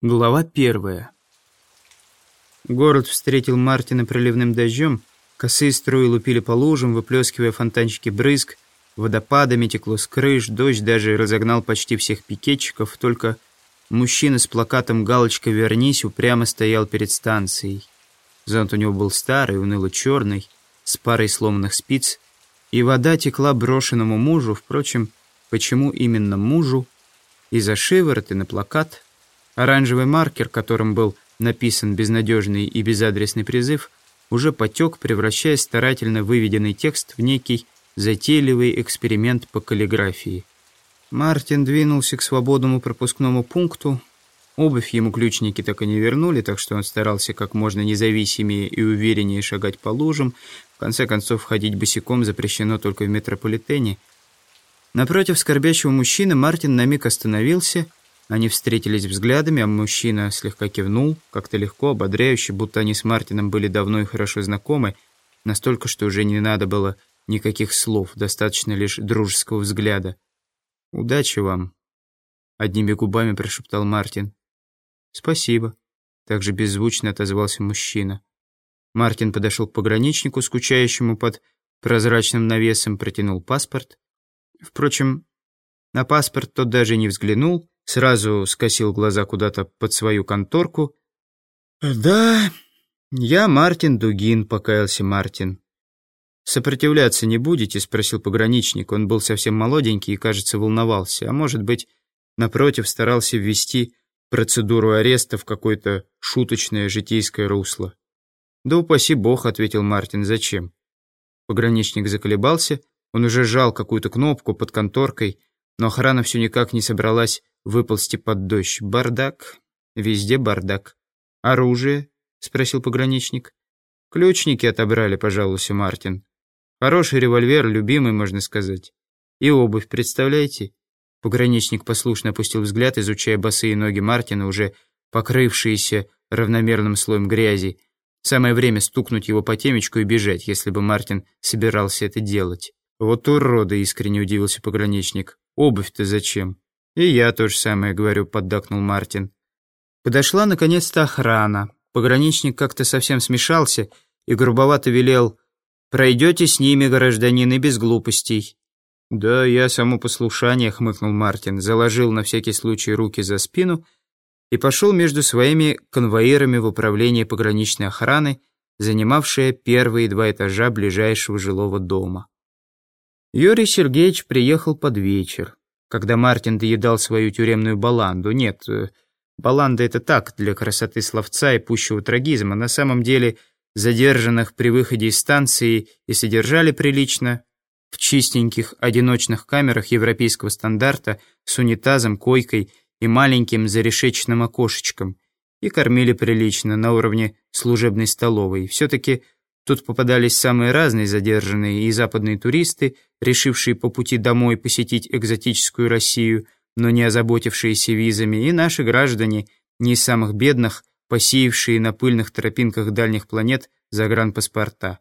Глава первая. Город встретил Мартина проливным дождем. Косые струи лупили по лужам, выплескивая фонтанчики брызг. Водопадами текло с крыш, дождь даже разогнал почти всех пикетчиков. Только мужчина с плакатом «Галочка, вернись» упрямо стоял перед станцией. Зонт у него был старый, уныло-черный, с парой сломанных спиц. И вода текла брошенному мужу. Впрочем, почему именно мужу? И за шиворот, и на плакат – Оранжевый маркер, которым был написан безнадежный и безадресный призыв, уже потек, превращая старательно выведенный текст в некий затейливый эксперимент по каллиграфии. Мартин двинулся к свободному пропускному пункту. Обувь ему ключники так и не вернули, так что он старался как можно независимее и увереннее шагать по лужам. В конце концов, ходить босиком запрещено только в метрополитене. Напротив скорбящего мужчины Мартин на миг остановился — они встретились взглядами, а мужчина слегка кивнул, как-то легко, ободряюще, будто они с Мартином были давно и хорошо знакомы, настолько, что уже не надо было никаких слов, достаточно лишь дружеского взгляда. «Удачи вам», — одними губами прошептал Мартин. «Спасибо», — также беззвучно отозвался мужчина. Мартин подошел к пограничнику, скучающему под прозрачным навесом, протянул паспорт. Впрочем, на паспорт тот даже не взглянул, Сразу скосил глаза куда-то под свою конторку. «Да, я Мартин Дугин», — покаялся Мартин. «Сопротивляться не будете?» — спросил пограничник. Он был совсем молоденький и, кажется, волновался. А может быть, напротив, старался ввести процедуру ареста в какое-то шуточное житейское русло. «Да упаси бог», — ответил Мартин. «Зачем?» Пограничник заколебался. Он уже жал какую-то кнопку под конторкой, но охрана все никак не собралась выползти под дождь. Бардак. Везде бардак. Оружие? Спросил пограничник. Ключники отобрали, пожалуйста, Мартин. Хороший револьвер, любимый, можно сказать. И обувь, представляете? Пограничник послушно опустил взгляд, изучая босые ноги Мартина, уже покрывшиеся равномерным слоем грязи. Самое время стукнуть его по темечку и бежать, если бы Мартин собирался это делать. «Вот уроды!» — искренне удивился пограничник. «Обувь-то зачем?» «И я то же самое говорю», — поддакнул Мартин. Подошла наконец-то охрана. Пограничник как-то совсем смешался и грубовато велел «Пройдете с ними, гражданин, и без глупостей». «Да, я само послушание», — хмыкнул Мартин, заложил на всякий случай руки за спину и пошел между своими конвоирами в управление пограничной охраны, занимавшее первые два этажа ближайшего жилого дома. Юрий Сергеевич приехал под вечер когда Мартин доедал свою тюремную баланду. Нет, э, баланда это так, для красоты словца и пущего трагизма. На самом деле задержанных при выходе из станции и содержали прилично в чистеньких одиночных камерах европейского стандарта с унитазом, койкой и маленьким зарешеченным окошечком. И кормили прилично, на уровне служебной столовой. Все-таки Тут попадались самые разные задержанные и западные туристы, решившие по пути домой посетить экзотическую Россию, но не озаботившиеся визами, и наши граждане, не из самых бедных, посеявшие на пыльных тропинках дальних планет загранпаспорта.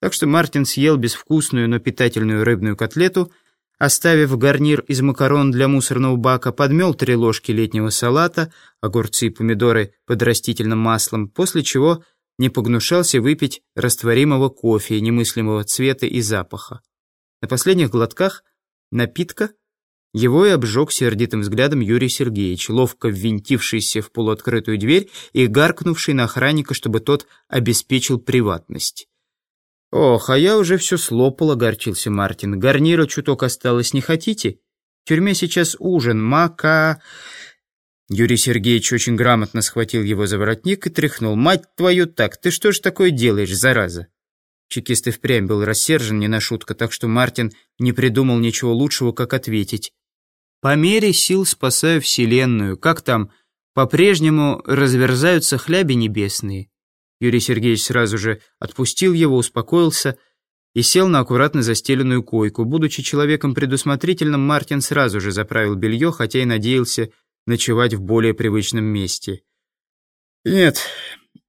Так что Мартин съел безвкусную, но питательную рыбную котлету, оставив гарнир из макарон для мусорного бака, подмел три ложки летнего салата, огурцы и помидоры под растительным маслом, после чего не погнушался выпить растворимого кофе немыслимого цвета и запаха. На последних глотках напитка его и обжег сердитым взглядом Юрий Сергеевич, ловко ввинтившийся в полуоткрытую дверь и гаркнувший на охранника, чтобы тот обеспечил приватность. «Ох, а я уже все слопал», — огорчился Мартин. «Гарнира чуток осталось, не хотите? В тюрьме сейчас ужин, мака...» Юрий Сергеевич очень грамотно схватил его за воротник и тряхнул. «Мать твою так! Ты что ж такое делаешь, зараза?» Чекист и впрямь был рассержен не на шутку, так что Мартин не придумал ничего лучшего, как ответить. «По мере сил спасаю Вселенную. Как там? По-прежнему разверзаются хляби небесные». Юрий Сергеевич сразу же отпустил его, успокоился и сел на аккуратно застеленную койку. Будучи человеком предусмотрительным, Мартин сразу же заправил белье, хотя и надеялся ночевать в более привычном месте. Нет,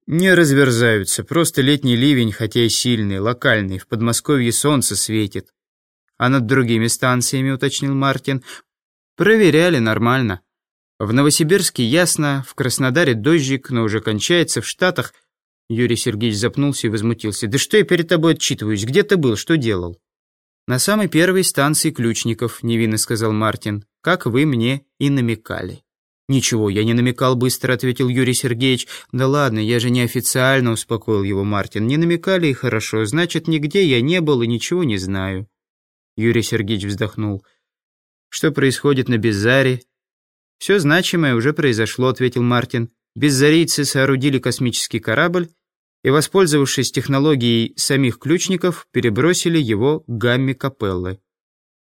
не разверзаются, просто летний ливень, хотя и сильный, локальный, в Подмосковье солнце светит. А над другими станциями, уточнил Мартин, проверяли нормально. В Новосибирске ясно, в Краснодаре дождик, но уже кончается, в Штатах... Юрий Сергеевич запнулся и возмутился. «Да что я перед тобой отчитываюсь? Где ты был? Что делал?» «На самой первой станции Ключников», — невинно сказал Мартин, «как вы мне и намекали». «Ничего, я не намекал быстро», — ответил Юрий Сергеевич. «Да ладно, я же неофициально», — успокоил его Мартин. «Не намекали и хорошо, значит, нигде я не был и ничего не знаю». Юрий Сергеевич вздохнул. «Что происходит на Безаре?» «Все значимое уже произошло», — ответил Мартин. «Беззарийцы соорудили космический корабль и, воспользовавшись технологией самих ключников, перебросили его к гамме Капеллы».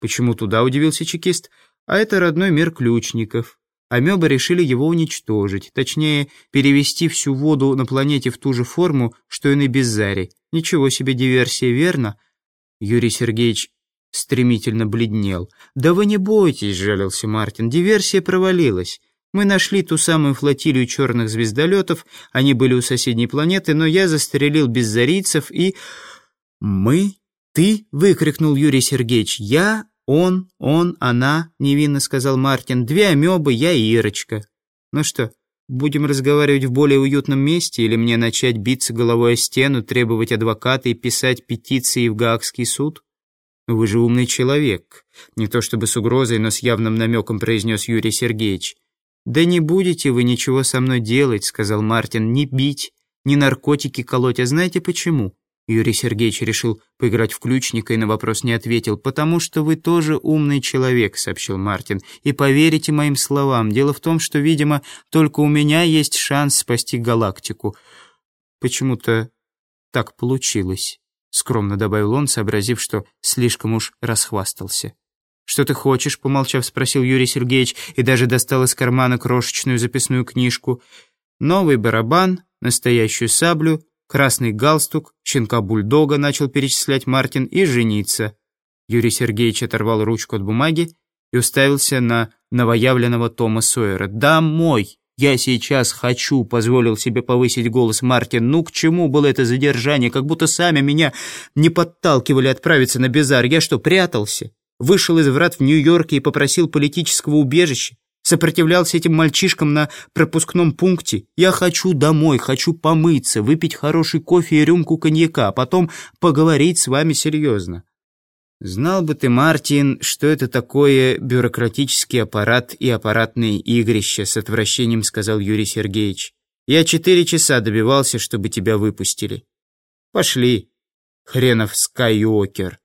«Почему туда?» — удивился чекист. «А это родной мир ключников» амебы решили его уничтожить, точнее, перевести всю воду на планете в ту же форму, что и на Безаре. Ничего себе диверсия, верно? Юрий Сергеевич стремительно бледнел. «Да вы не бойтесь», — жалился Мартин, — «диверсия провалилась. Мы нашли ту самую флотилию черных звездолетов, они были у соседней планеты, но я застрелил беззарийцев и...» «Мы? Ты?» — выкрикнул Юрий Сергеевич. «Я «Он, он, она», — невинно сказал Мартин. «Две амебы, я и Ирочка». «Ну что, будем разговаривать в более уютном месте или мне начать биться головой о стену, требовать адвоката и писать петиции в Гаагский суд?» «Вы же умный человек», — не то чтобы с угрозой, но с явным намеком произнес Юрий Сергеевич. «Да не будете вы ничего со мной делать», — сказал Мартин, — «не бить, не наркотики колоть, а знаете почему?» Юрий Сергеевич решил поиграть в ключника и на вопрос не ответил. «Потому что вы тоже умный человек», — сообщил Мартин. «И поверите моим словам. Дело в том, что, видимо, только у меня есть шанс спасти галактику. Почему-то так получилось», — скромно добавил он, сообразив, что слишком уж расхвастался. «Что ты хочешь?» — помолчав, спросил Юрий Сергеевич и даже достал из кармана крошечную записную книжку. «Новый барабан, настоящую саблю» красный галстук, щенка-бульдога начал перечислять Мартин и жениться. Юрий Сергеевич оторвал ручку от бумаги и уставился на новоявленного Тома Сойера. «Домой! Я сейчас хочу!» — позволил себе повысить голос Мартин. «Ну, к чему было это задержание? Как будто сами меня не подталкивали отправиться на Безар. Я что, прятался? Вышел из врат в Нью-Йорке и попросил политического убежища? Сопротивлялся этим мальчишкам на пропускном пункте. Я хочу домой, хочу помыться, выпить хороший кофе и рюмку коньяка, а потом поговорить с вами серьезно. Знал бы ты, Мартин, что это такое бюрократический аппарат и аппаратные игрища, с отвращением сказал Юрий Сергеевич. Я четыре часа добивался, чтобы тебя выпустили. Пошли, хренов Скайокер.